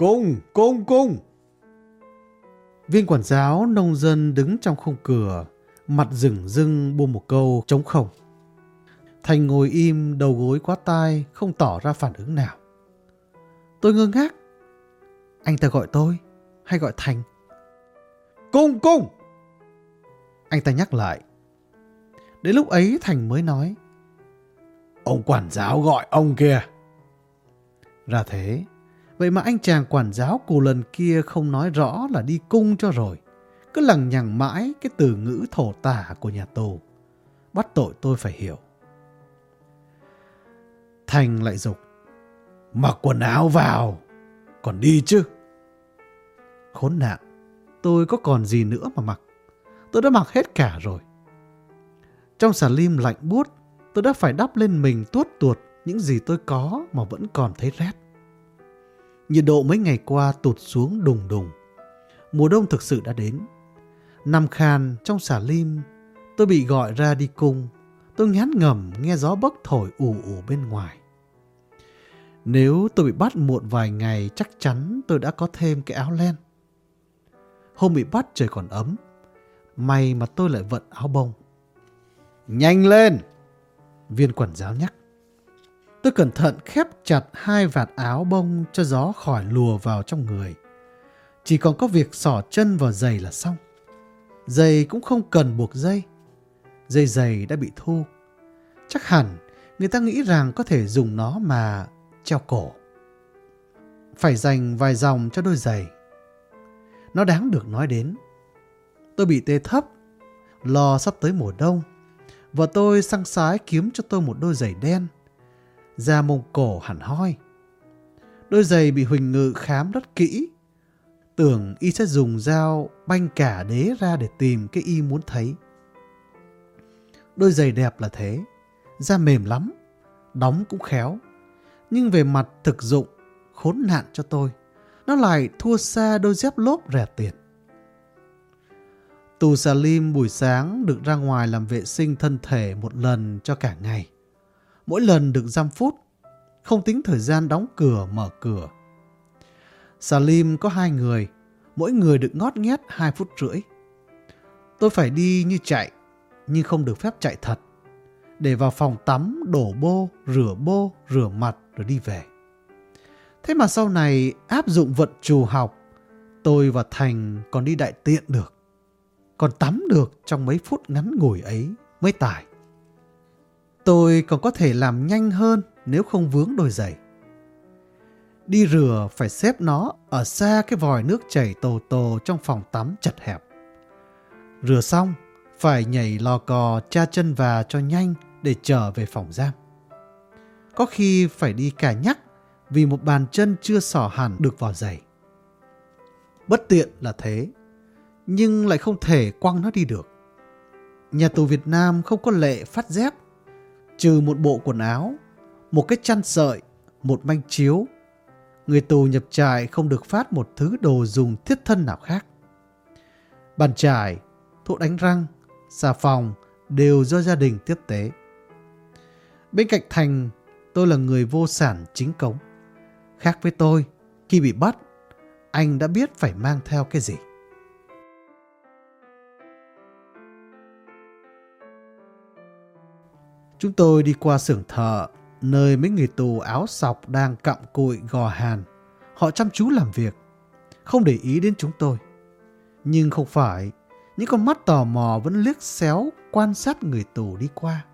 Cung, cung, cung. Viên quản giáo nông dân đứng trong khung cửa, mặt rừng rưng buông một câu trống không. Thành ngồi im, đầu gối quá tai, không tỏ ra phản ứng nào. Tôi ngơ ngác. Anh ta gọi tôi, hay gọi Thành? Cung, cung! Anh ta nhắc lại. Đến lúc ấy Thành mới nói. Ông quản giáo gọi ông kìa. Ra thế, vậy mà anh chàng quản giáo cù lần kia không nói rõ là đi cung cho rồi. Cứ lằng nhằng mãi cái từ ngữ thổ tả của nhà tù. Bắt tội tôi phải hiểu. Thành lại dục Mặc quần áo vào, còn đi chứ. Khốn nạn, tôi có còn gì nữa mà mặc. Tôi đã mặc hết cả rồi. Trong xà lim lạnh buốt, tôi đã phải đắp lên mình tuốt tuột những gì tôi có mà vẫn còn thấy rét. Nhiệt độ mấy ngày qua tụt xuống đùng đùng. Mùa đông thực sự đã đến. Nằm khan trong xà lim, tôi bị gọi ra đi cung. Tôi ngán ngầm nghe gió bấc thổi ù ù bên ngoài. Nếu tôi bị bắt muộn vài ngày chắc chắn tôi đã có thêm cái áo len. Hôm bị bắt trời còn ấm. May mà tôi lại vận áo bông. Nhanh lên! Viên quản giáo nhắc. Tôi cẩn thận khép chặt hai vạt áo bông cho gió khỏi lùa vào trong người. Chỉ còn có việc sỏ chân vào giày là xong. Giày cũng không cần buộc dây. Dây giày đã bị thu. Chắc hẳn người ta nghĩ rằng có thể dùng nó mà treo cổ. Phải dành vài dòng cho đôi giày. Nó đáng được nói đến. Tôi bị tê thấp, lo sắp tới mùa đông. Và tôi sang sái kiếm cho tôi một đôi giày đen. Da mông cổ hẳn hoi. Đôi giày bị Huỳnh Ngự khám rất kỹ. Tưởng y sẽ dùng dao banh cả đế ra để tìm cái y muốn thấy. Đôi giày đẹp là thế. Da mềm lắm. Đóng cũng khéo nhưng về mặt thực dụng, khốn nạn cho tôi, nó lại thua xa đôi dép lốp rẻ tiền. Tù Salim buổi sáng được ra ngoài làm vệ sinh thân thể một lần cho cả ngày. Mỗi lần được 5 phút, không tính thời gian đóng cửa mở cửa. Salim có hai người, mỗi người được ngót nghét 2 phút rưỡi. Tôi phải đi như chạy, nhưng không được phép chạy thật. Để vào phòng tắm, đổ bô, rửa bô, rửa mặt rồi đi về. Thế mà sau này áp dụng vận trù học, tôi và Thành còn đi đại tiện được. Còn tắm được trong mấy phút ngắn ngủi ấy mới tải. Tôi còn có thể làm nhanh hơn nếu không vướng đôi giày. Đi rửa phải xếp nó ở xa cái vòi nước chảy tồ tồ trong phòng tắm chật hẹp. Rửa xong, phải nhảy lò cò cha chân và cho nhanh để trở về phòng giam. Có khi phải đi cả nhắc vì một bàn chân chưa sỏ hẳn được vào giày. Bất tiện là thế, nhưng lại không thể quăng nó đi được. Nhà tù Việt Nam không có lệ phát dép, trừ một bộ quần áo, một cái chăn sợi, một manh chiếu. Người tù nhập trại không được phát một thứ đồ dùng thiết thân nào khác. Bàn trải, thuốc đánh răng, xà phòng đều do gia đình tiếp tế. Bên cạnh Thành, tôi là người vô sản chính cống. Khác với tôi, khi bị bắt, anh đã biết phải mang theo cái gì. Chúng tôi đi qua xưởng thợ, nơi mấy người tù áo sọc đang cặm cụi gò hàn. Họ chăm chú làm việc, không để ý đến chúng tôi. Nhưng không phải, những con mắt tò mò vẫn liếc xéo quan sát người tù đi qua.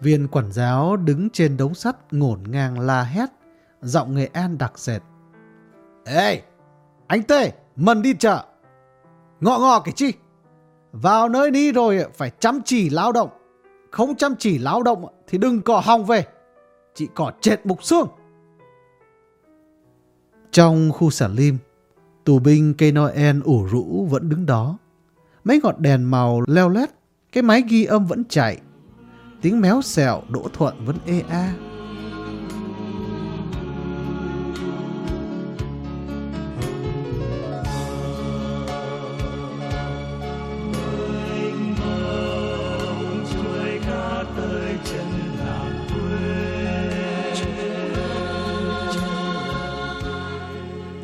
Viên quản giáo đứng trên đống sắt ngổn ngang la hét, giọng Nghệ An đặc sệt. Ê, anh Tê, mần đi chợ. Ngọ ngọ cái chi? Vào nơi đi rồi phải chăm chỉ lao động. Không chăm chỉ lao động thì đừng cỏ hòng về. Chỉ cỏ chết mục xương. Trong khu xả lim, tù binh cây Noel ủ rũ vẫn đứng đó. Mấy ngọn đèn màu leo lét, cái máy ghi âm vẫn chạy tiếng méo xẹo Đỗ Thuận vẫn ê a.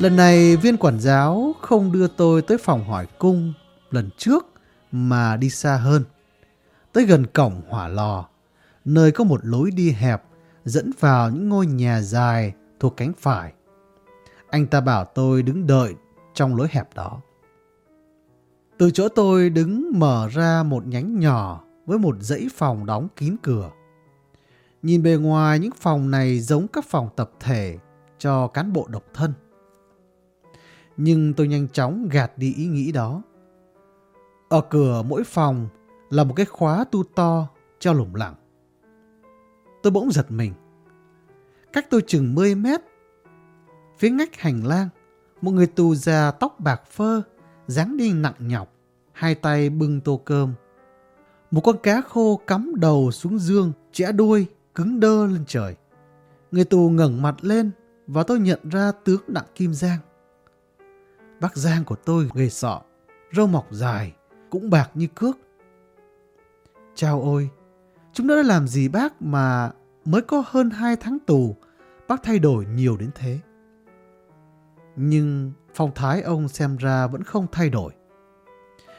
Lần này viên quản giáo không đưa tôi tới phòng hỏi cung lần trước mà đi xa hơn. Tới gần cổng hỏa lò, nơi có một lối đi hẹp dẫn vào những ngôi nhà dài thuộc cánh phải. Anh ta bảo tôi đứng đợi trong lối hẹp đó. Từ chỗ tôi đứng mở ra một nhánh nhỏ với một dãy phòng đóng kín cửa. Nhìn bề ngoài những phòng này giống các phòng tập thể cho cán bộ độc thân. Nhưng tôi nhanh chóng gạt đi ý nghĩ đó. Ở cửa mỗi phòng là một cái khóa tu to treo lủng lẳng. Tôi bỗng giật mình. Cách tôi chừng 10 mét. Phía ngách hành lang, một người tù già tóc bạc phơ, dáng đi nặng nhọc, hai tay bưng tô cơm. Một con cá khô cắm đầu xuống dương, chẽ đuôi, cứng đơ lên trời. Người tù ngẩng mặt lên và tôi nhận ra tướng Đặng Kim Giang. Bác Giang của tôi gầy sọ, râu mọc dài, cũng bạc như cước. Chào ôi, chúng đã làm gì bác mà mới có hơn hai tháng tù, bác thay đổi nhiều đến thế. Nhưng phong thái ông xem ra vẫn không thay đổi.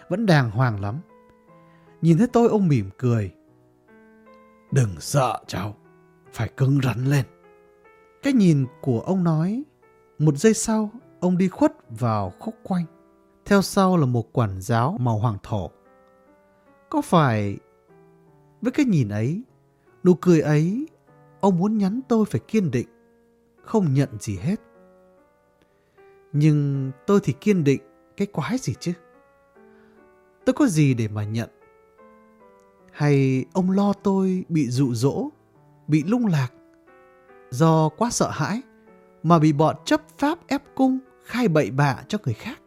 Vẫn đàng hoàng lắm. Nhìn thấy tôi ông mỉm cười. Đừng sợ cháu, phải cứng rắn lên. Cái nhìn của ông nói, một giây sau ông đi khuất vào khúc quanh. Theo sau là một quản giáo màu hoàng thổ. Có phải với cái nhìn ấy, nụ cười ấy, ông muốn nhắn tôi phải kiên định, không nhận gì hết. Nhưng tôi thì kiên định cái quái gì chứ? Tôi có gì để mà nhận? Hay ông lo tôi bị dụ dỗ, bị lung lạc, do quá sợ hãi mà bị bọn chấp pháp ép cung khai bậy bạ cho người khác?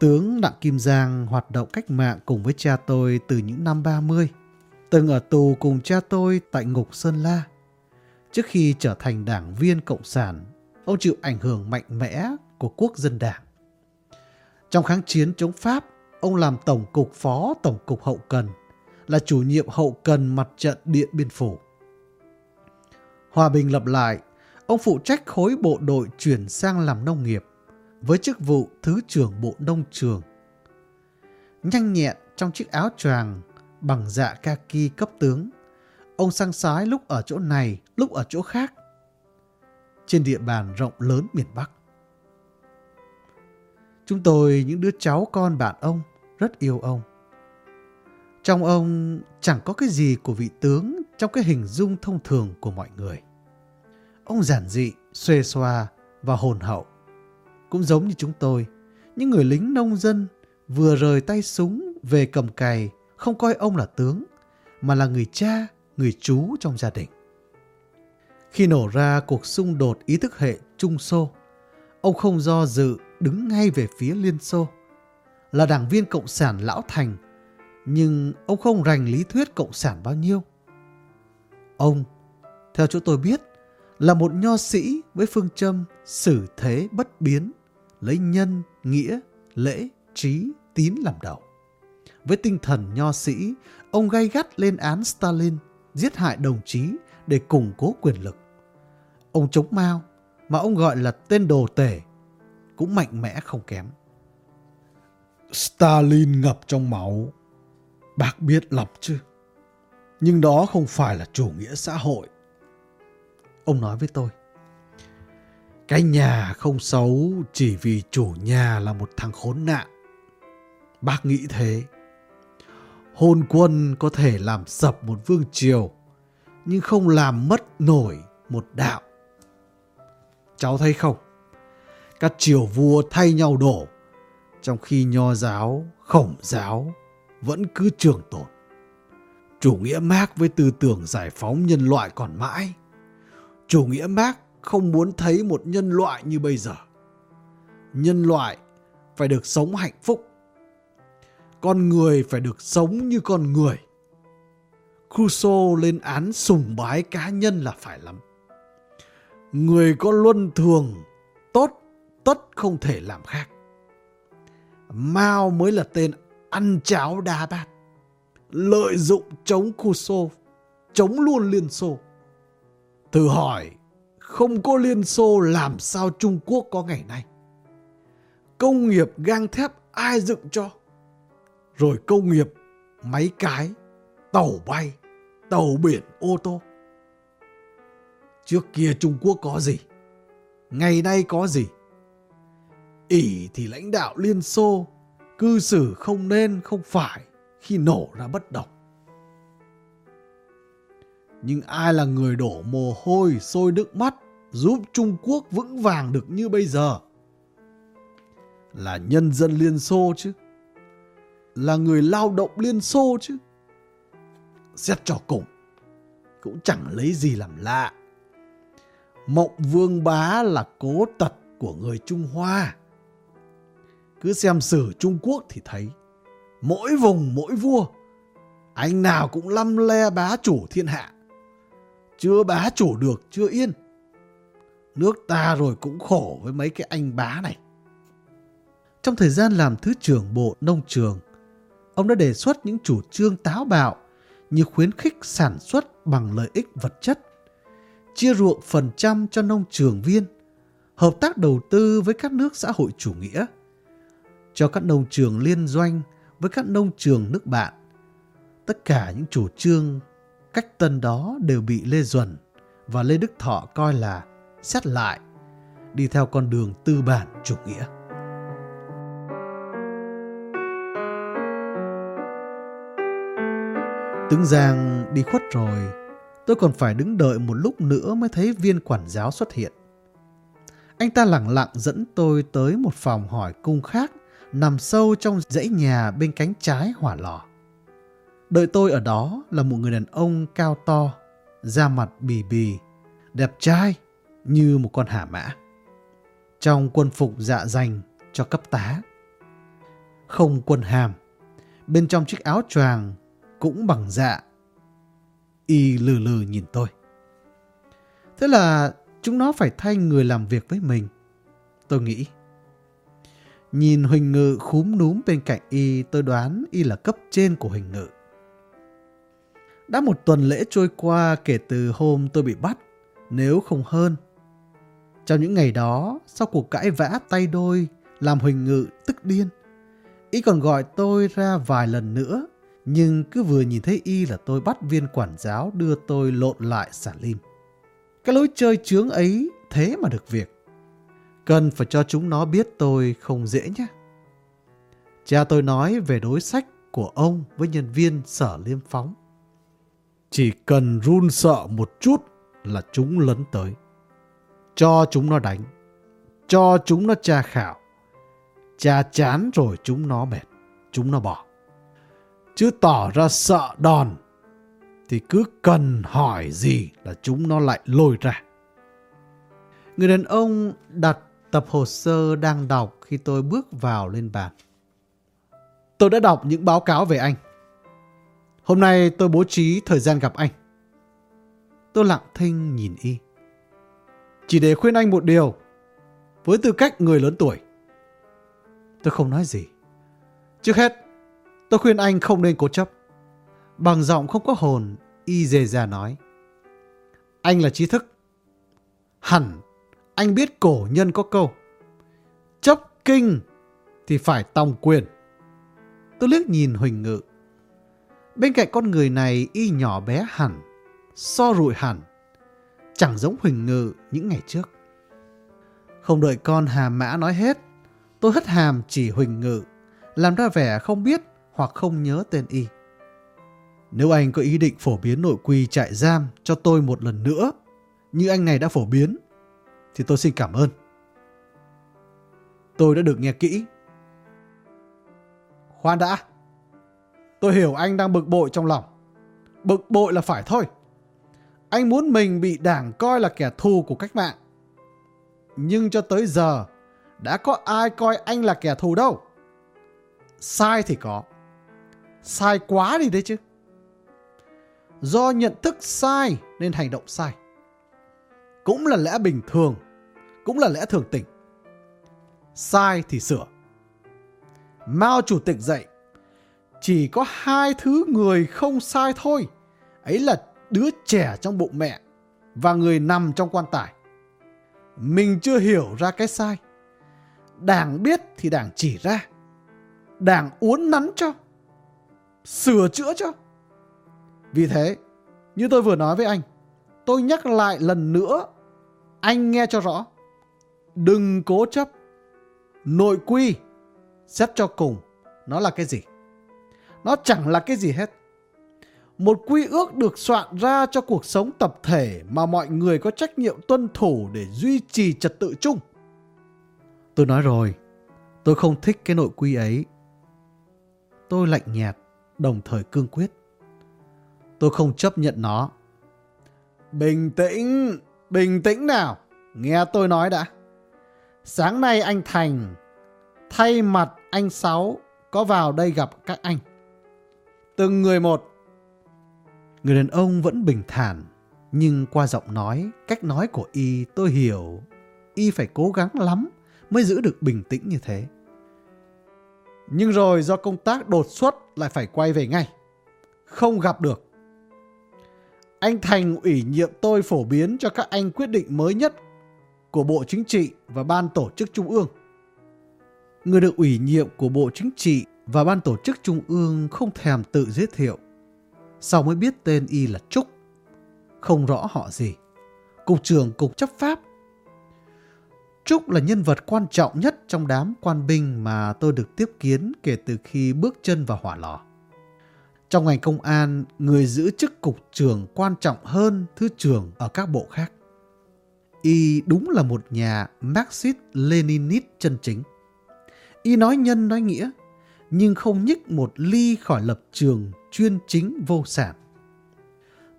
Tướng Đặng Kim Giang hoạt động cách mạng cùng với cha tôi từ những năm 30, từng ở tù cùng cha tôi tại ngục Sơn La. Trước khi trở thành đảng viên Cộng sản, ông chịu ảnh hưởng mạnh mẽ của quốc dân đảng. Trong kháng chiến chống Pháp, ông làm Tổng cục Phó Tổng cục Hậu Cần, là chủ nhiệm hậu cần mặt trận Điện Biên Phủ. Hòa bình lập lại, ông phụ trách khối bộ đội chuyển sang làm nông nghiệp với chức vụ Thứ trưởng Bộ Nông Trường. Nhanh nhẹn trong chiếc áo choàng bằng dạ kaki cấp tướng, ông sang sái lúc ở chỗ này, lúc ở chỗ khác, trên địa bàn rộng lớn miền Bắc. Chúng tôi, những đứa cháu con bạn ông, rất yêu ông. Trong ông chẳng có cái gì của vị tướng trong cái hình dung thông thường của mọi người. Ông giản dị, xuê xoa và hồn hậu cũng giống như chúng tôi, những người lính nông dân vừa rời tay súng về cầm cày không coi ông là tướng, mà là người cha, người chú trong gia đình. Khi nổ ra cuộc xung đột ý thức hệ Trung Xô, ông không do dự đứng ngay về phía Liên Xô. Là đảng viên Cộng sản lão thành, nhưng ông không rành lý thuyết Cộng sản bao nhiêu. Ông, theo chỗ tôi biết, là một nho sĩ với phương châm xử thế bất biến, lấy nhân, nghĩa, lễ, trí, tín làm đầu. Với tinh thần nho sĩ, ông gay gắt lên án Stalin, giết hại đồng chí để củng cố quyền lực. Ông chống Mao, mà ông gọi là tên đồ tể, cũng mạnh mẽ không kém. Stalin ngập trong máu, bác biết lọc chứ. Nhưng đó không phải là chủ nghĩa xã hội. Ông nói với tôi. Cái nhà không xấu chỉ vì chủ nhà là một thằng khốn nạn. Bác nghĩ thế. Hôn quân có thể làm sập một vương triều, nhưng không làm mất nổi một đạo. Cháu thấy không? Các triều vua thay nhau đổ, trong khi nho giáo, khổng giáo vẫn cứ trường tồn. Chủ nghĩa mác với tư tưởng giải phóng nhân loại còn mãi. Chủ nghĩa Mark không muốn thấy một nhân loại như bây giờ. Nhân loại phải được sống hạnh phúc. Con người phải được sống như con người. Crusoe lên án sùng bái cá nhân là phải lắm. Người có luân thường, tốt, tất không thể làm khác. Mao mới là tên ăn cháo đa bát. Lợi dụng chống Crusoe, chống luôn Liên Xô. Thử hỏi Không có Liên Xô làm sao Trung Quốc có ngày nay. Công nghiệp gang thép ai dựng cho? Rồi công nghiệp máy cái, tàu bay, tàu biển, ô tô. Trước kia Trung Quốc có gì? Ngày nay có gì? ỉ thì lãnh đạo Liên Xô, cư xử không nên không phải khi nổ ra bất đồng. Nhưng ai là người đổ mồ hôi, sôi nước mắt giúp Trung Quốc vững vàng được như bây giờ? Là nhân dân Liên Xô chứ. Là người lao động Liên Xô chứ. Xét cho cùng, cũng chẳng lấy gì làm lạ. Mộng Vương Bá là cố tật của người Trung Hoa. Cứ xem sử Trung Quốc thì thấy, mỗi vùng mỗi vua, anh nào cũng lăm le bá chủ thiên hạ. Chưa bá chủ được, chưa yên. Nước ta rồi cũng khổ với mấy cái anh bá này. Trong thời gian làm Thứ trưởng Bộ Nông Trường, ông đã đề xuất những chủ trương táo bạo như khuyến khích sản xuất bằng lợi ích vật chất, chia ruộng phần trăm cho nông trường viên, hợp tác đầu tư với các nước xã hội chủ nghĩa, cho các nông trường liên doanh với các nông trường nước bạn. Tất cả những chủ trương cách tân đó đều bị Lê Duẩn và Lê Đức Thọ coi là xét lại, đi theo con đường tư bản chủ nghĩa. Tướng Giang đi khuất rồi, tôi còn phải đứng đợi một lúc nữa mới thấy viên quản giáo xuất hiện. Anh ta lặng lặng dẫn tôi tới một phòng hỏi cung khác nằm sâu trong dãy nhà bên cánh trái hỏa lò. Đợi tôi ở đó là một người đàn ông cao to, da mặt bì bì, đẹp trai như một con hả mã. Trong quân phục dạ dành cho cấp tá. Không quân hàm, bên trong chiếc áo choàng cũng bằng dạ. Y lừ lừ nhìn tôi. Thế là chúng nó phải thay người làm việc với mình. Tôi nghĩ. Nhìn Huỳnh Ngự khúm núm bên cạnh Y, tôi đoán Y là cấp trên của Huỳnh Ngự. Đã một tuần lễ trôi qua kể từ hôm tôi bị bắt, nếu không hơn. Trong những ngày đó, sau cuộc cãi vã tay đôi, làm Huỳnh Ngự tức điên. Y còn gọi tôi ra vài lần nữa, nhưng cứ vừa nhìn thấy Y là tôi bắt viên quản giáo đưa tôi lộn lại xả lim. Cái lối chơi chướng ấy thế mà được việc. Cần phải cho chúng nó biết tôi không dễ nhé. Cha tôi nói về đối sách của ông với nhân viên sở liêm phóng. Chỉ cần run sợ một chút là chúng lấn tới. Cho chúng nó đánh. Cho chúng nó tra khảo. Cha chán rồi chúng nó mệt. Chúng nó bỏ. Chứ tỏ ra sợ đòn, thì cứ cần hỏi gì là chúng nó lại lôi ra. Người đàn ông đặt tập hồ sơ đang đọc khi tôi bước vào lên bàn. Tôi đã đọc những báo cáo về anh. Hôm nay tôi bố trí thời gian gặp anh. Tôi lặng thinh nhìn y. Chỉ để khuyên anh một điều. Với tư cách người lớn tuổi. Tôi không nói gì. Trước hết, tôi khuyên anh không nên cố chấp. Bằng giọng không có hồn, y dề già nói. Anh là trí thức. Hẳn, anh biết cổ nhân có câu. Chấp kinh thì phải tòng quyền. Tôi liếc nhìn Huỳnh Ngự. Bên cạnh con người này y nhỏ bé hẳn, so rụi hẳn, chẳng giống Huỳnh Ngự những ngày trước. Không đợi con Hà Mã nói hết, tôi hất hàm chỉ Huỳnh Ngự, làm ra vẻ không biết hoặc không nhớ tên y. Nếu anh có ý định phổ biến nội quy trại giam cho tôi một lần nữa, như anh này đã phổ biến, thì tôi xin cảm ơn. Tôi đã được nghe kỹ. Khoan đã. Tôi hiểu anh đang bực bội trong lòng. Bực bội là phải thôi. Anh muốn mình bị đảng coi là kẻ thù của cách mạng. Nhưng cho tới giờ, đã có ai coi anh là kẻ thù đâu. Sai thì có. Sai quá đi đấy chứ. Do nhận thức sai nên hành động sai. Cũng là lẽ bình thường, cũng là lẽ thường tình. Sai thì sửa. Mao Chủ tịch dạy, chỉ có hai thứ người không sai thôi. Ấy là đứa trẻ trong bụng mẹ và người nằm trong quan tài. Mình chưa hiểu ra cái sai. Đảng biết thì đảng chỉ ra. Đảng uốn nắn cho. Sửa chữa cho. Vì thế, như tôi vừa nói với anh, tôi nhắc lại lần nữa, anh nghe cho rõ. Đừng cố chấp. Nội quy, xét cho cùng, nó là cái gì? Nó chẳng là cái gì hết. Một quy ước được soạn ra cho cuộc sống tập thể mà mọi người có trách nhiệm tuân thủ để duy trì trật tự chung. Tôi nói rồi, tôi không thích cái nội quy ấy. Tôi lạnh nhạt, đồng thời cương quyết. Tôi không chấp nhận nó. Bình tĩnh, bình tĩnh nào. Nghe tôi nói đã. Sáng nay anh Thành thay mặt anh Sáu có vào đây gặp các anh. Từng người một. Người đàn ông vẫn bình thản, nhưng qua giọng nói, cách nói của y tôi hiểu. Y phải cố gắng lắm mới giữ được bình tĩnh như thế. Nhưng rồi do công tác đột xuất lại phải quay về ngay. Không gặp được. Anh Thành ủy nhiệm tôi phổ biến cho các anh quyết định mới nhất của Bộ Chính trị và Ban Tổ chức Trung ương. Người được ủy nhiệm của Bộ Chính trị và Ban Tổ chức Trung ương không thèm tự giới thiệu. Sau mới biết tên y là Trúc. Không rõ họ gì. Cục trưởng Cục chấp pháp. Trúc là nhân vật quan trọng nhất trong đám quan binh mà tôi được tiếp kiến kể từ khi bước chân vào hỏa lò. Trong ngành công an, người giữ chức cục trưởng quan trọng hơn thứ trưởng ở các bộ khác. Y đúng là một nhà Marxist-Leninist chân chính. Y nói nhân nói nghĩa, nhưng không nhích một ly khỏi lập trường chuyên chính vô sản.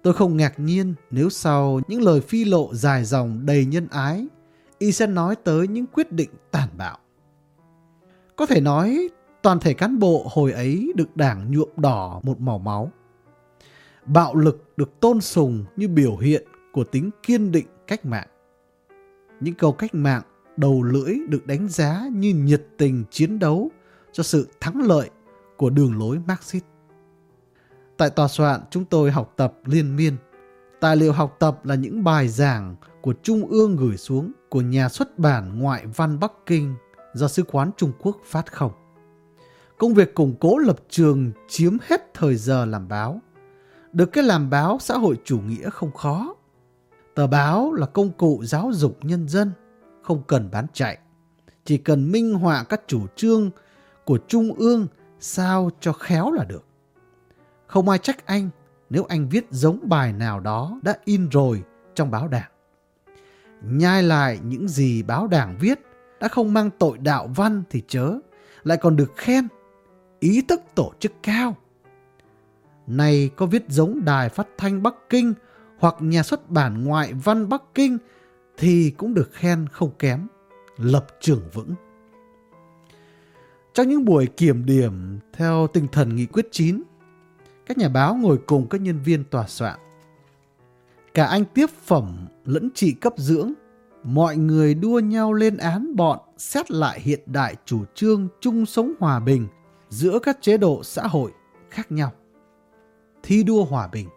Tôi không ngạc nhiên nếu sau những lời phi lộ dài dòng đầy nhân ái, y sẽ nói tới những quyết định tàn bạo. Có thể nói toàn thể cán bộ hồi ấy được đảng nhuộm đỏ một màu máu. Bạo lực được tôn sùng như biểu hiện của tính kiên định cách mạng. Những câu cách mạng đầu lưỡi được đánh giá như nhiệt tình chiến đấu cho sự thắng lợi của đường lối Marxist. Tại tòa soạn chúng tôi học tập liên miên. Tài liệu học tập là những bài giảng của Trung ương gửi xuống của nhà xuất bản Ngoại văn Bắc Kinh do Sứ quán Trung Quốc phát khẩu. Công việc củng cố lập trường chiếm hết thời giờ làm báo. Được cái làm báo xã hội chủ nghĩa không khó. Tờ báo là công cụ giáo dục nhân dân, không cần bán chạy. Chỉ cần minh họa các chủ trương của Trung ương sao cho khéo là được. Không ai trách anh nếu anh viết giống bài nào đó đã in rồi trong báo đảng. Nhai lại những gì báo đảng viết đã không mang tội đạo văn thì chớ, lại còn được khen ý thức tổ chức cao. Này có viết giống đài phát thanh Bắc Kinh hoặc nhà xuất bản ngoại văn Bắc Kinh thì cũng được khen không kém, lập trường vững. Trong những buổi kiểm điểm theo tinh thần nghị quyết 9, các nhà báo ngồi cùng các nhân viên tòa soạn. Cả anh tiếp phẩm lẫn chị cấp dưỡng, mọi người đua nhau lên án bọn xét lại hiện đại chủ trương chung sống hòa bình giữa các chế độ xã hội khác nhau. Thi đua hòa bình,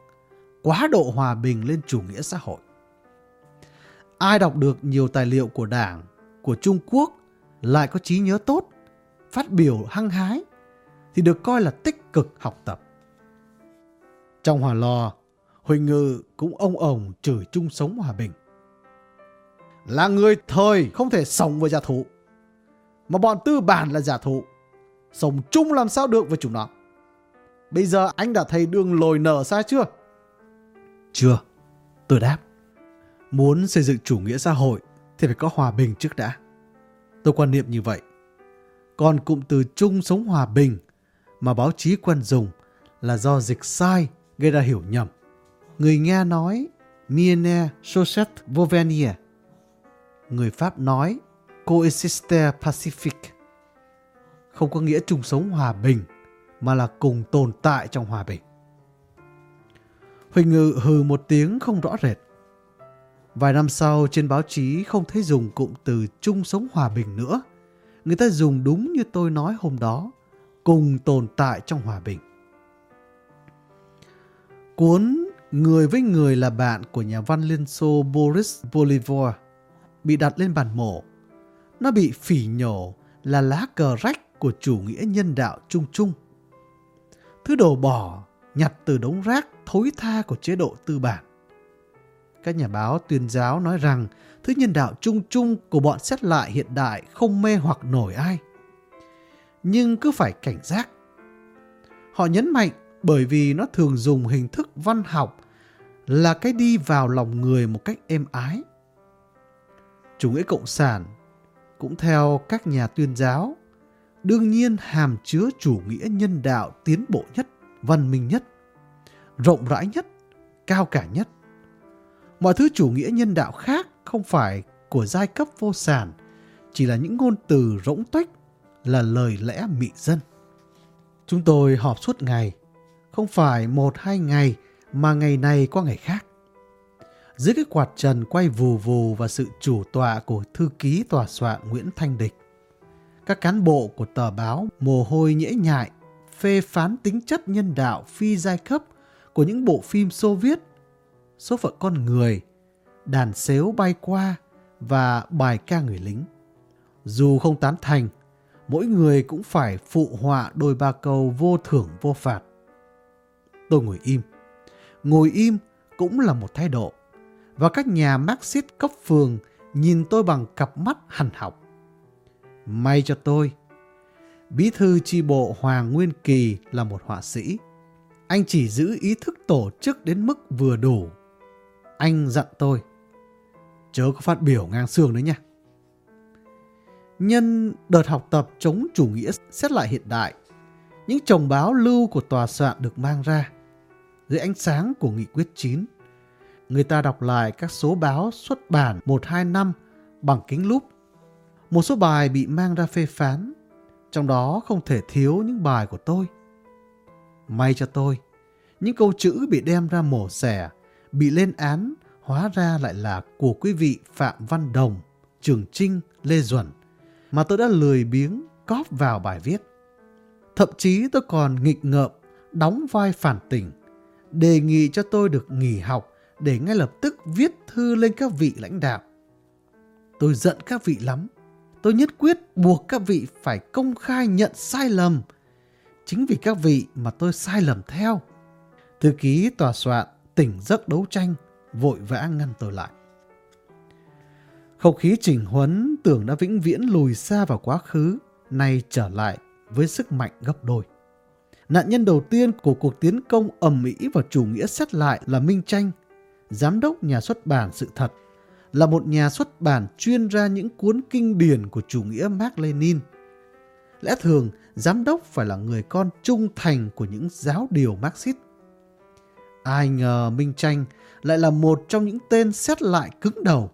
quá độ hòa bình lên chủ nghĩa xã hội. Ai đọc được nhiều tài liệu của Đảng, của Trung Quốc lại có trí nhớ tốt, phát biểu hăng hái thì được coi là tích cực học tập. Trong hòa lò, Huỳnh Ngự cũng ông ổng chửi chung sống hòa bình. Là người thời không thể sống với giả thụ, mà bọn tư bản là giả thụ Sống chung làm sao được với chúng nó. Bây giờ anh đã thấy đường lồi nở ra chưa? Chưa Tôi đáp. Muốn xây dựng chủ nghĩa xã hội Thì phải có hòa bình trước đã. Tôi quan niệm như vậy. Còn cụm từ chung sống hòa bình Mà báo chí quen dùng Là do dịch sai gây ra hiểu nhầm Người Nga nói Miene Societ Vovenia Người Pháp nói Coexiste pacific không có nghĩa chung sống hòa bình, mà là cùng tồn tại trong hòa bình. Huỳnh Ngự hừ một tiếng không rõ rệt. Vài năm sau trên báo chí không thấy dùng cụm từ chung sống hòa bình nữa. Người ta dùng đúng như tôi nói hôm đó, cùng tồn tại trong hòa bình. Cuốn Người với người là bạn của nhà văn Liên Xô Boris Bolivar bị đặt lên bàn mổ. Nó bị phỉ nhổ là lá cờ rách của chủ nghĩa nhân đạo chung chung. Thứ đồ bỏ nhặt từ đống rác thối tha của chế độ tư bản. Các nhà báo tuyên giáo nói rằng thứ nhân đạo chung chung của bọn xét lại hiện đại không mê hoặc nổi ai. Nhưng cứ phải cảnh giác. Họ nhấn mạnh bởi vì nó thường dùng hình thức văn học là cái đi vào lòng người một cách êm ái. Chủ nghĩa cộng sản cũng theo các nhà tuyên giáo đương nhiên hàm chứa chủ nghĩa nhân đạo tiến bộ nhất, văn minh nhất, rộng rãi nhất, cao cả nhất. Mọi thứ chủ nghĩa nhân đạo khác không phải của giai cấp vô sản, chỉ là những ngôn từ rỗng tuếch, là lời lẽ mị dân. Chúng tôi họp suốt ngày, không phải một hai ngày mà ngày này qua ngày khác. Dưới cái quạt trần quay vù vù và sự chủ tọa của thư ký tòa soạn Nguyễn Thanh Địch, các cán bộ của tờ báo mồ hôi nhễ nhại phê phán tính chất nhân đạo phi giai cấp của những bộ phim Xô Viết, số phận con người, đàn xếu bay qua và bài ca người lính. Dù không tán thành, mỗi người cũng phải phụ họa đôi ba câu vô thưởng vô phạt. Tôi ngồi im. Ngồi im cũng là một thái độ. Và các nhà Marxist cấp phường nhìn tôi bằng cặp mắt hằn học. May cho tôi, bí thư chi bộ Hoàng Nguyên Kỳ là một họa sĩ. Anh chỉ giữ ý thức tổ chức đến mức vừa đủ. Anh dặn tôi, chớ có phát biểu ngang xương đấy nha. Nhân đợt học tập chống chủ nghĩa xét lại hiện đại, những chồng báo lưu của tòa soạn được mang ra. Dưới ánh sáng của nghị quyết 9, người ta đọc lại các số báo xuất bản 1-2 năm bằng kính lúp. Một số bài bị mang ra phê phán, trong đó không thể thiếu những bài của tôi. May cho tôi, những câu chữ bị đem ra mổ xẻ, bị lên án, hóa ra lại là của quý vị Phạm Văn Đồng, Trường Trinh, Lê Duẩn, mà tôi đã lười biếng cóp vào bài viết. Thậm chí tôi còn nghịch ngợm, đóng vai phản tỉnh, đề nghị cho tôi được nghỉ học để ngay lập tức viết thư lên các vị lãnh đạo. Tôi giận các vị lắm. Tôi nhất quyết buộc các vị phải công khai nhận sai lầm. Chính vì các vị mà tôi sai lầm theo. Thư ký tòa soạn tỉnh giấc đấu tranh, vội vã ngăn tôi lại. Không khí trình huấn tưởng đã vĩnh viễn lùi xa vào quá khứ, nay trở lại với sức mạnh gấp đôi. Nạn nhân đầu tiên của cuộc tiến công ầm ĩ vào chủ nghĩa xét lại là Minh Tranh, giám đốc nhà xuất bản Sự Thật, là một nhà xuất bản chuyên ra những cuốn kinh điển của chủ nghĩa Mark Lenin. Lẽ thường, giám đốc phải là người con trung thành của những giáo điều Marxist. Ai ngờ Minh Tranh lại là một trong những tên xét lại cứng đầu.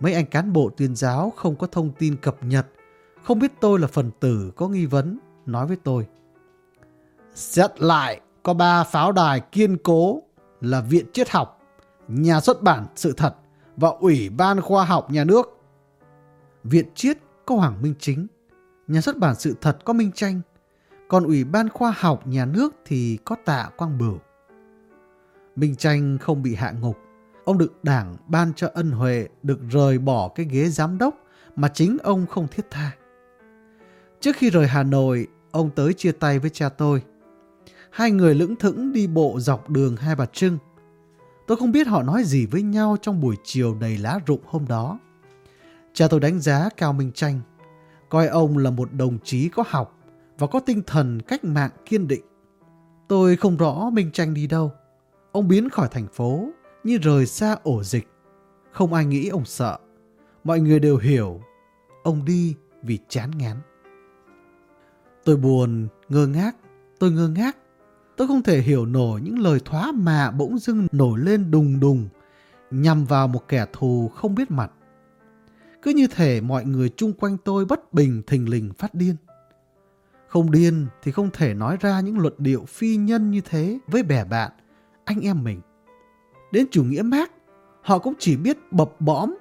Mấy anh cán bộ tuyên giáo không có thông tin cập nhật, không biết tôi là phần tử có nghi vấn, nói với tôi. Xét lại có ba pháo đài kiên cố là Viện Triết học, Nhà xuất bản Sự thật và Ủy ban Khoa học Nhà nước. Viện Triết có Hoàng Minh Chính, Nhà xuất bản Sự thật có Minh Tranh, còn Ủy ban Khoa học Nhà nước thì có Tạ Quang Bửu. Minh Tranh không bị hạ ngục, ông được đảng ban cho ân huệ được rời bỏ cái ghế giám đốc mà chính ông không thiết tha. Trước khi rời Hà Nội, ông tới chia tay với cha tôi. Hai người lững thững đi bộ dọc đường Hai Bà Trưng. Tôi không biết họ nói gì với nhau trong buổi chiều đầy lá rụng hôm đó. Cha tôi đánh giá Cao Minh Tranh, coi ông là một đồng chí có học và có tinh thần cách mạng kiên định. Tôi không rõ Minh Tranh đi đâu. Ông biến khỏi thành phố như rời xa ổ dịch. Không ai nghĩ ông sợ. Mọi người đều hiểu ông đi vì chán ngán. Tôi buồn, ngơ ngác, tôi ngơ ngác. Tôi không thể hiểu nổi những lời thoá mà bỗng dưng nổi lên đùng đùng, nhằm vào một kẻ thù không biết mặt. Cứ như thể mọi người chung quanh tôi bất bình thình lình phát điên. Không điên thì không thể nói ra những luận điệu phi nhân như thế với bè bạn, anh em mình. Đến chủ nghĩa mát họ cũng chỉ biết bập bõm,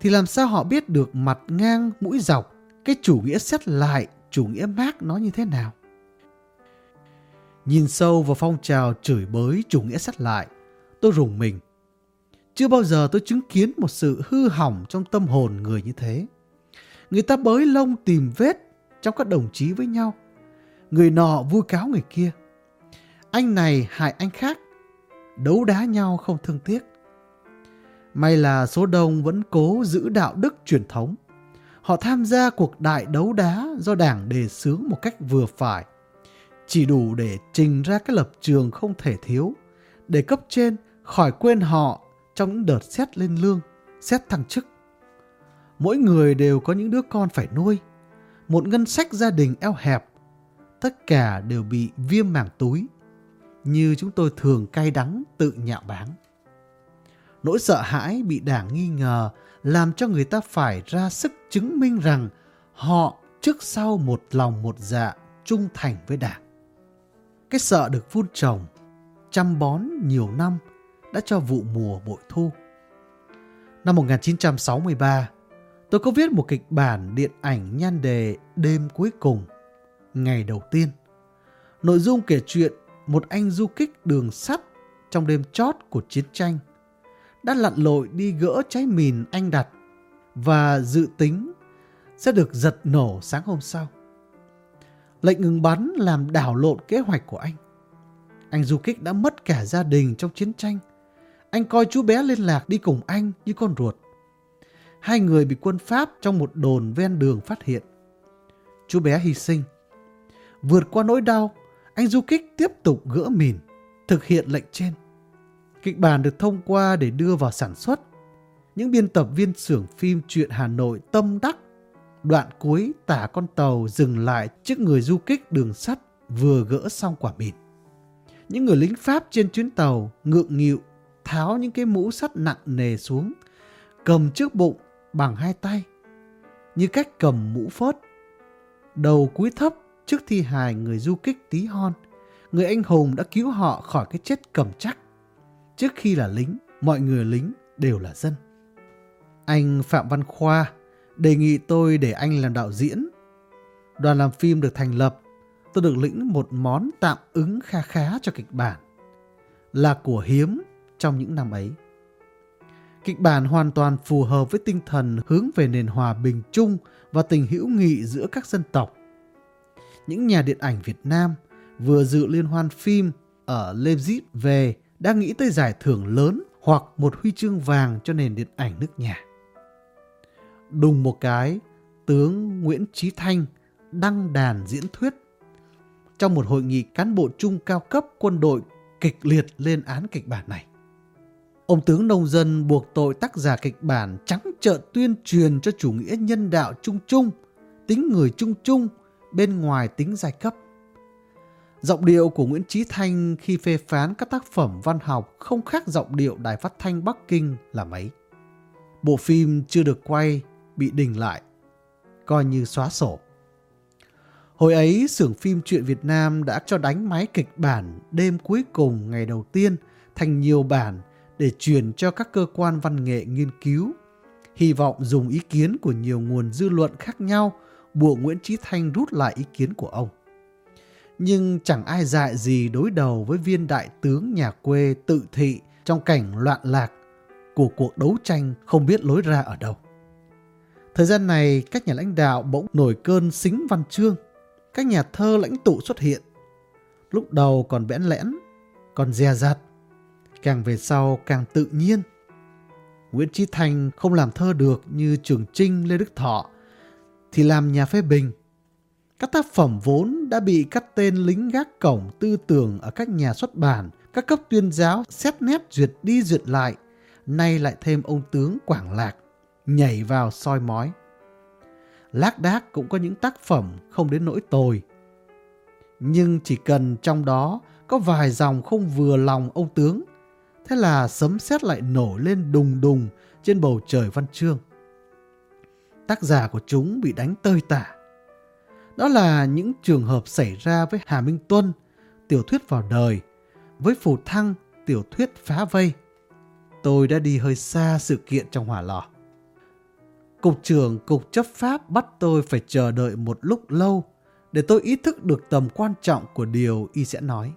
thì làm sao họ biết được mặt ngang mũi dọc, cái chủ nghĩa xét lại chủ nghĩa mát nó như thế nào? Nhìn sâu vào phong trào chửi bới chủ nghĩa xét lại, tôi rùng mình. Chưa bao giờ tôi chứng kiến một sự hư hỏng trong tâm hồn người như thế. Người ta bới lông tìm vết trong các đồng chí với nhau. Người nọ vui cáo người kia. Anh này hại anh khác. Đấu đá nhau không thương tiếc. May là số đông vẫn cố giữ đạo đức truyền thống. Họ tham gia cuộc đại đấu đá do đảng đề xướng một cách vừa phải. Chỉ đủ để trình ra cái lập trường không thể thiếu, để cấp trên khỏi quên họ trong những đợt xét lên lương, xét thăng chức. Mỗi người đều có những đứa con phải nuôi, một ngân sách gia đình eo hẹp. Tất cả đều bị viêm màng túi, như chúng tôi thường cay đắng tự nhạo báng. Nỗi sợ hãi bị đảng nghi ngờ làm cho người ta phải ra sức chứng minh rằng họ trước sau một lòng một dạ trung thành với đảng. Cái sợ được vun trồng, chăm bón nhiều năm đã cho vụ mùa bội thu. Năm 1963, tôi có viết một kịch bản điện ảnh nhan đề Đêm cuối cùng, ngày đầu tiên. Nội dung kể chuyện một anh du kích đường sắt trong đêm chót của chiến tranh đã lặn lội đi gỡ trái mìn anh đặt và dự tính sẽ được giật nổ sáng hôm sau. Lệnh ngừng bắn làm đảo lộn kế hoạch của anh. Anh du kích đã mất cả gia đình trong chiến tranh. Anh coi chú bé liên lạc đi cùng anh như con ruột. Hai người bị quân Pháp trong một đồn ven đường phát hiện. Chú bé hy sinh. Vượt qua nỗi đau, anh du kích tiếp tục gỡ mìn, thực hiện lệnh trên. Kịch bản được thông qua để đưa vào sản xuất. Những biên tập viên xưởng phim Chuyện Hà Nội tâm đắc. Đoạn cuối tả con tàu dừng lại trước người du kích đường sắt vừa gỡ xong quả mìn. Những người lính Pháp trên chuyến tàu ngượng nghịu tháo những cái mũ sắt nặng nề xuống, cầm trước bụng bằng hai tay, như cách cầm mũ phớt. Đầu cúi thấp trước thi hài người du kích tí hon, người anh hùng đã cứu họ khỏi cái chết cầm chắc. Trước khi là lính, mọi người lính đều là dân. Anh Phạm Văn Khoa đề nghị tôi để anh làm đạo diễn. Đoàn làm phim được thành lập, tôi được lĩnh một món tạm ứng kha khá cho kịch bản. Là của hiếm trong những năm ấy. Kịch bản hoàn toàn phù hợp với tinh thần hướng về nền hòa bình chung và tình hữu nghị giữa các dân tộc. Những nhà điện ảnh Việt Nam vừa dự liên hoan phim ở Leipzig về đang nghĩ tới giải thưởng lớn hoặc một huy chương vàng cho nền điện ảnh nước nhà. Đùng một cái, tướng Nguyễn Trí Thanh đăng đàn diễn thuyết trong một hội nghị cán bộ trung cao cấp quân đội kịch liệt lên án kịch bản này. Ông tướng nông dân buộc tội tác giả kịch bản trắng trợn tuyên truyền cho chủ nghĩa nhân đạo chung chung, tính người chung chung, bên ngoài tính giai cấp. Giọng điệu của Nguyễn Trí Thanh khi phê phán các tác phẩm văn học không khác giọng điệu Đài Phát Thanh Bắc Kinh là mấy. Bộ phim chưa được quay, bị đình lại, coi như xóa sổ. Hồi ấy, xưởng phim Truyện Việt Nam đã cho đánh máy kịch bản đêm cuối cùng ngày đầu tiên thành nhiều bản để truyền cho các cơ quan văn nghệ nghiên cứu. Hy vọng dùng ý kiến của nhiều nguồn dư luận khác nhau buộc Nguyễn Trí Thanh rút lại ý kiến của ông nhưng chẳng ai dại gì đối đầu với viên đại tướng nhà quê tự thị trong cảnh loạn lạc của cuộc đấu tranh không biết lối ra ở đâu. Thời gian này, các nhà lãnh đạo bỗng nổi cơn xính văn chương, các nhà thơ lãnh tụ xuất hiện. Lúc đầu còn bẽn lẽn, còn dè dặt, càng về sau càng tự nhiên. Nguyễn Trí Thành không làm thơ được như Trường Trinh, Lê Đức Thọ, thì làm nhà phê bình các tác phẩm vốn đã bị cắt tên lính gác cổng tư tưởng ở các nhà xuất bản, các cấp tuyên giáo xét nét duyệt đi duyệt lại, nay lại thêm ông tướng Quảng Lạc, nhảy vào soi mói. Lác đác cũng có những tác phẩm không đến nỗi tồi. Nhưng chỉ cần trong đó có vài dòng không vừa lòng ông tướng, thế là sấm sét lại nổ lên đùng đùng trên bầu trời văn chương. Tác giả của chúng bị đánh tơi tả đó là những trường hợp xảy ra với Hà Minh Tuân, tiểu thuyết vào đời, với Phù Thăng, tiểu thuyết phá vây. Tôi đã đi hơi xa sự kiện trong hỏa lò. Cục trưởng Cục chấp pháp bắt tôi phải chờ đợi một lúc lâu để tôi ý thức được tầm quan trọng của điều y sẽ nói.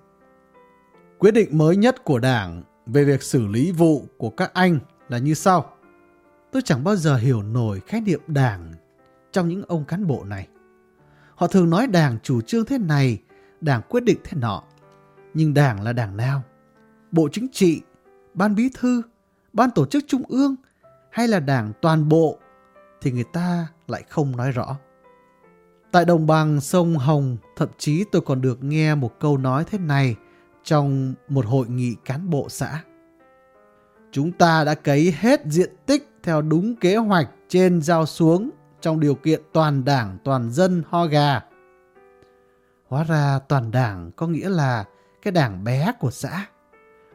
Quyết định mới nhất của Đảng về việc xử lý vụ của các anh là như sau. Tôi chẳng bao giờ hiểu nổi khái niệm đảng trong những ông cán bộ này. Họ thường nói đảng chủ trương thế này, đảng quyết định thế nọ. Nhưng đảng là đảng nào? Bộ chính trị, ban bí thư, ban tổ chức trung ương hay là đảng toàn bộ thì người ta lại không nói rõ. Tại đồng bằng sông Hồng, thậm chí tôi còn được nghe một câu nói thế này trong một hội nghị cán bộ xã. Chúng ta đã cấy hết diện tích theo đúng kế hoạch trên giao xuống trong điều kiện toàn đảng, toàn dân, ho gà. Hóa ra toàn đảng có nghĩa là cái đảng bé của xã.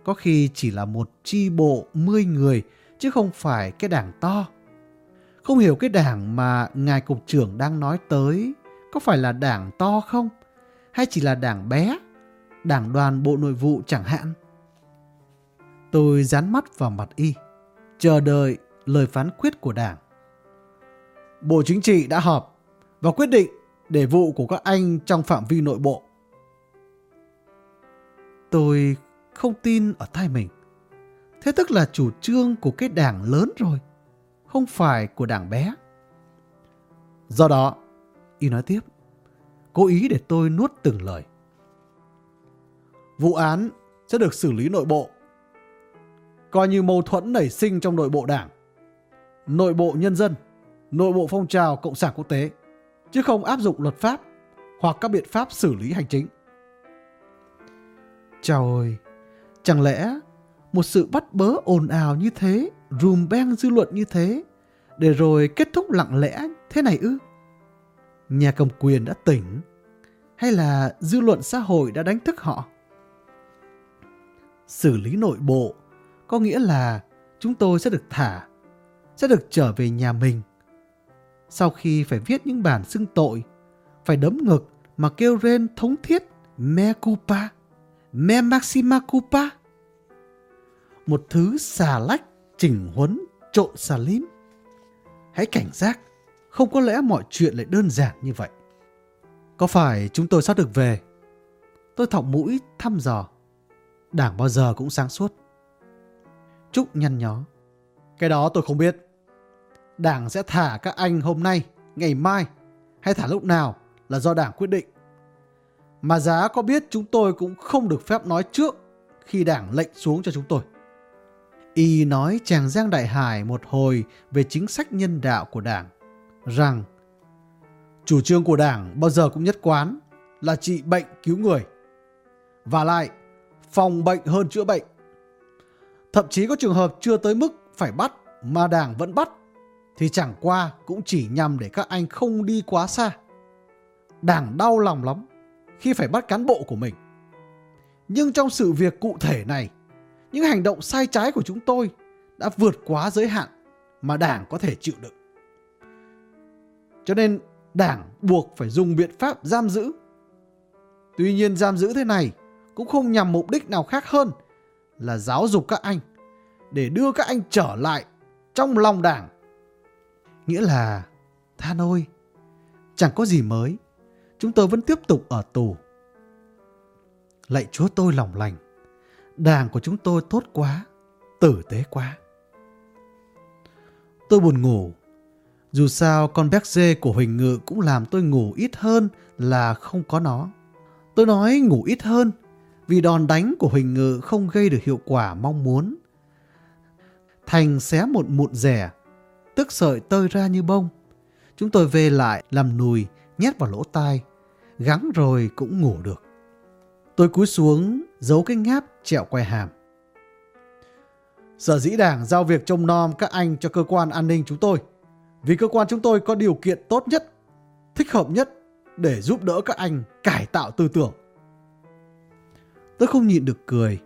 Có khi chỉ là một chi bộ 10 người, chứ không phải cái đảng to. Không hiểu cái đảng mà ngài cục trưởng đang nói tới có phải là đảng to không? Hay chỉ là đảng bé? Đảng đoàn bộ nội vụ chẳng hạn? Tôi dán mắt vào mặt y, chờ đợi lời phán quyết của đảng. Bộ Chính trị đã họp và quyết định để vụ của các anh trong phạm vi nội bộ. Tôi không tin ở tay mình. Thế tức là chủ trương của cái đảng lớn rồi, không phải của đảng bé. Do đó, y nói tiếp, cố ý để tôi nuốt từng lời. Vụ án sẽ được xử lý nội bộ, coi như mâu thuẫn nảy sinh trong nội bộ đảng, nội bộ nhân dân, nội bộ phong trào Cộng sản quốc tế, chứ không áp dụng luật pháp hoặc các biện pháp xử lý hành chính. Chào ơi, chẳng lẽ một sự bắt bớ ồn ào như thế, rùm beng dư luận như thế, để rồi kết thúc lặng lẽ thế này ư? Nhà cầm quyền đã tỉnh, hay là dư luận xã hội đã đánh thức họ? Xử lý nội bộ có nghĩa là chúng tôi sẽ được thả, sẽ được trở về nhà mình. Sau khi phải viết những bản xưng tội, phải đấm ngực mà kêu rên thống thiết me Cupa, me maxima Cupa. Một thứ xà lách, chỉnh huấn, trộn xà lim. Hãy cảnh giác, không có lẽ mọi chuyện lại đơn giản như vậy. Có phải chúng tôi sắp được về? Tôi thọc mũi thăm dò. Đảng bao giờ cũng sáng suốt. Trúc nhăn nhó. Cái đó tôi không biết. Đảng sẽ thả các anh hôm nay, ngày mai hay thả lúc nào là do đảng quyết định. Mà giá có biết chúng tôi cũng không được phép nói trước khi đảng lệnh xuống cho chúng tôi. Y nói chàng Giang Đại Hải một hồi về chính sách nhân đạo của đảng, rằng chủ trương của đảng bao giờ cũng nhất quán là trị bệnh cứu người. Và lại, phòng bệnh hơn chữa bệnh. Thậm chí có trường hợp chưa tới mức phải bắt mà đảng vẫn bắt thì chẳng qua cũng chỉ nhằm để các anh không đi quá xa. Đảng đau lòng lắm khi phải bắt cán bộ của mình. Nhưng trong sự việc cụ thể này, những hành động sai trái của chúng tôi đã vượt quá giới hạn mà đảng có thể chịu đựng. Cho nên đảng buộc phải dùng biện pháp giam giữ. Tuy nhiên giam giữ thế này cũng không nhằm mục đích nào khác hơn là giáo dục các anh để đưa các anh trở lại trong lòng đảng. Nghĩa là, than ôi, chẳng có gì mới, chúng tôi vẫn tiếp tục ở tù. Lạy chúa tôi lòng lành, đảng của chúng tôi tốt quá, tử tế quá. Tôi buồn ngủ, dù sao con béc dê của Huỳnh Ngự cũng làm tôi ngủ ít hơn là không có nó. Tôi nói ngủ ít hơn vì đòn đánh của Huỳnh Ngự không gây được hiệu quả mong muốn. Thành xé một mụn rẻ, tức sợi tơi ra như bông. Chúng tôi về lại làm nùi, nhét vào lỗ tai, gắng rồi cũng ngủ được. Tôi cúi xuống, giấu cái ngáp trẹo quay hàm. Sở dĩ đảng giao việc trông nom các anh cho cơ quan an ninh chúng tôi. Vì cơ quan chúng tôi có điều kiện tốt nhất, thích hợp nhất để giúp đỡ các anh cải tạo tư tưởng. Tôi không nhịn được cười.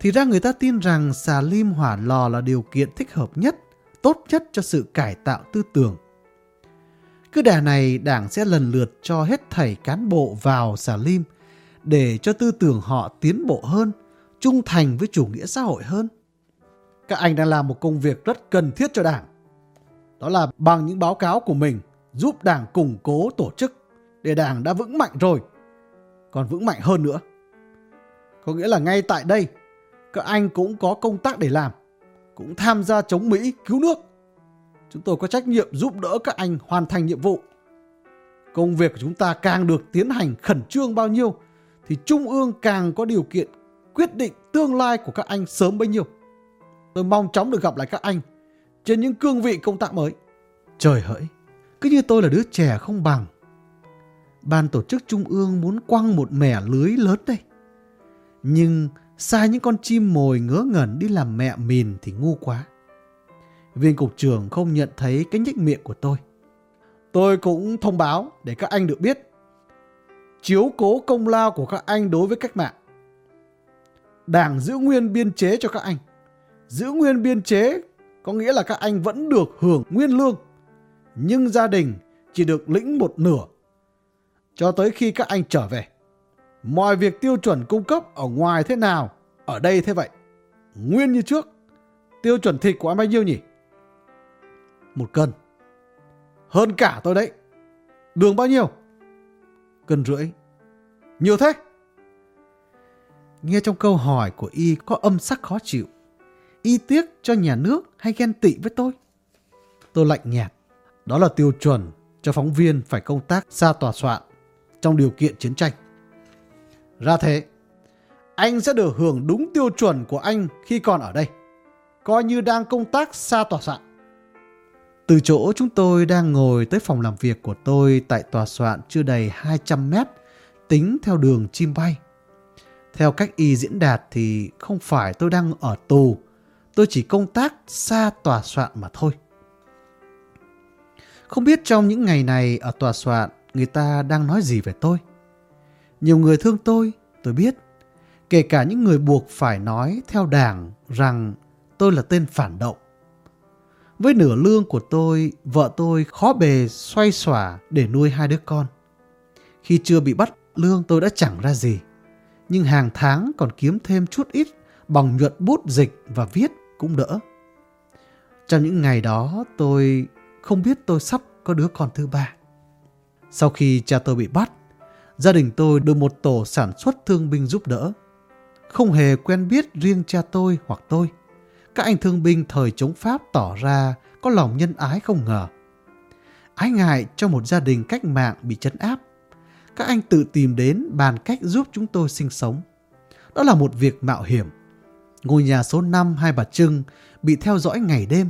Thì ra người ta tin rằng xà lim hỏa lò là điều kiện thích hợp nhất, tốt nhất cho sự cải tạo tư tưởng. Cứ đà này đảng sẽ lần lượt cho hết thầy cán bộ vào xà lim để cho tư tưởng họ tiến bộ hơn, trung thành với chủ nghĩa xã hội hơn. Các anh đang làm một công việc rất cần thiết cho đảng. Đó là bằng những báo cáo của mình giúp đảng củng cố tổ chức để đảng đã vững mạnh rồi, còn vững mạnh hơn nữa. Có nghĩa là ngay tại đây, các anh cũng có công tác để làm, cũng tham gia chống Mỹ cứu nước. Chúng tôi có trách nhiệm giúp đỡ các anh hoàn thành nhiệm vụ. Công việc của chúng ta càng được tiến hành khẩn trương bao nhiêu thì Trung ương càng có điều kiện quyết định tương lai của các anh sớm bấy nhiêu. Tôi mong chóng được gặp lại các anh trên những cương vị công tác mới. Trời hỡi, cứ như tôi là đứa trẻ không bằng. Ban tổ chức Trung ương muốn quăng một mẻ lưới lớn đây. Nhưng sai những con chim mồi ngớ ngẩn đi làm mẹ mìn thì ngu quá. Viên cục trưởng không nhận thấy cái nhích miệng của tôi. Tôi cũng thông báo để các anh được biết chiếu cố công lao của các anh đối với cách mạng. Đảng giữ nguyên biên chế cho các anh. Giữ nguyên biên chế có nghĩa là các anh vẫn được hưởng nguyên lương, nhưng gia đình chỉ được lĩnh một nửa cho tới khi các anh trở về. Mọi việc tiêu chuẩn cung cấp ở ngoài thế nào, ở đây thế vậy. Nguyên như trước, tiêu chuẩn thịt của anh bao nhiêu nhỉ? Một cân. Hơn cả tôi đấy. Đường bao nhiêu? Cân rưỡi. Nhiều thế? Nghe trong câu hỏi của Y có âm sắc khó chịu. Y tiếc cho nhà nước hay ghen tị với tôi? Tôi lạnh nhạt. Đó là tiêu chuẩn cho phóng viên phải công tác xa tòa soạn trong điều kiện chiến tranh. Ra thế, anh sẽ được hưởng đúng tiêu chuẩn của anh khi còn ở đây, coi như đang công tác xa tòa soạn. Từ chỗ chúng tôi đang ngồi tới phòng làm việc của tôi tại tòa soạn chưa đầy 200 mét, tính theo đường chim bay. Theo cách y diễn đạt thì không phải tôi đang ở tù, tôi chỉ công tác xa tòa soạn mà thôi. Không biết trong những ngày này ở tòa soạn người ta đang nói gì về tôi. Nhiều người thương tôi, tôi biết. Kể cả những người buộc phải nói theo đảng rằng tôi là tên phản động. Với nửa lương của tôi, vợ tôi khó bề xoay xỏa để nuôi hai đứa con. Khi chưa bị bắt lương tôi đã chẳng ra gì. Nhưng hàng tháng còn kiếm thêm chút ít bằng nhuận bút dịch và viết cũng đỡ. Trong những ngày đó tôi không biết tôi sắp có đứa con thứ ba. Sau khi cha tôi bị bắt, gia đình tôi được một tổ sản xuất thương binh giúp đỡ. Không hề quen biết riêng cha tôi hoặc tôi. Các anh thương binh thời chống Pháp tỏ ra có lòng nhân ái không ngờ. Ái ngại cho một gia đình cách mạng bị chấn áp. Các anh tự tìm đến bàn cách giúp chúng tôi sinh sống. Đó là một việc mạo hiểm. Ngôi nhà số 5 Hai Bà Trưng bị theo dõi ngày đêm.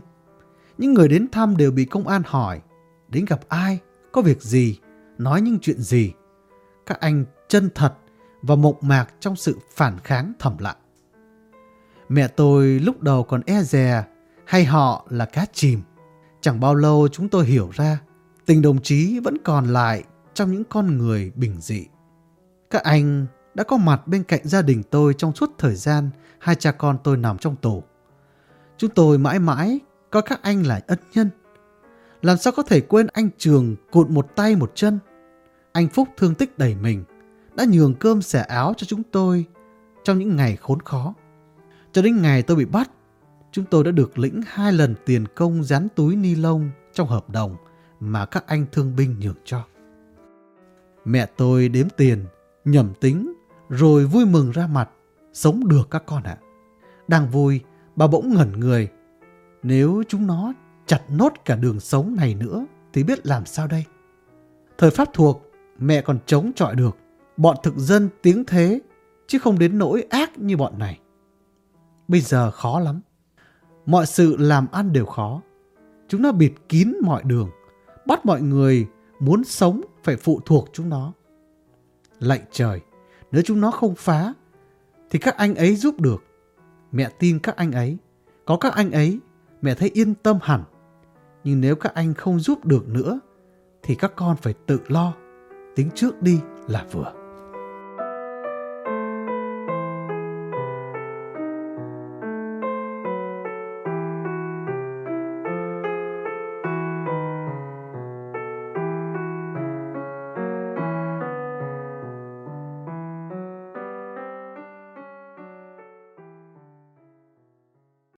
Những người đến thăm đều bị công an hỏi đến gặp ai, có việc gì, nói những chuyện gì. Các anh chân thật và mộc mạc trong sự phản kháng thầm lặng. Mẹ tôi lúc đầu còn e dè, hay họ là cá chìm. Chẳng bao lâu chúng tôi hiểu ra, tình đồng chí vẫn còn lại trong những con người bình dị. Các anh đã có mặt bên cạnh gia đình tôi trong suốt thời gian hai cha con tôi nằm trong tù. Chúng tôi mãi mãi coi các anh là ân nhân. Làm sao có thể quên anh Trường cụt một tay một chân? Anh Phúc thương tích đầy mình, đã nhường cơm xẻ áo cho chúng tôi trong những ngày khốn khó. Cho đến ngày tôi bị bắt, chúng tôi đã được lĩnh hai lần tiền công dán túi ni lông trong hợp đồng mà các anh thương binh nhường cho. Mẹ tôi đếm tiền, nhầm tính, rồi vui mừng ra mặt, sống được các con ạ. Đang vui, bà bỗng ngẩn người. Nếu chúng nó chặt nốt cả đường sống này nữa thì biết làm sao đây? Thời Pháp thuộc, mẹ còn chống chọi được. Bọn thực dân tiếng thế, chứ không đến nỗi ác như bọn này. Bây giờ khó lắm. Mọi sự làm ăn đều khó. Chúng nó bịt kín mọi đường, bắt mọi người muốn sống phải phụ thuộc chúng nó. Lạnh trời, nếu chúng nó không phá, thì các anh ấy giúp được. Mẹ tin các anh ấy. Có các anh ấy, mẹ thấy yên tâm hẳn. Nhưng nếu các anh không giúp được nữa, thì các con phải tự lo. Tính trước đi là vừa.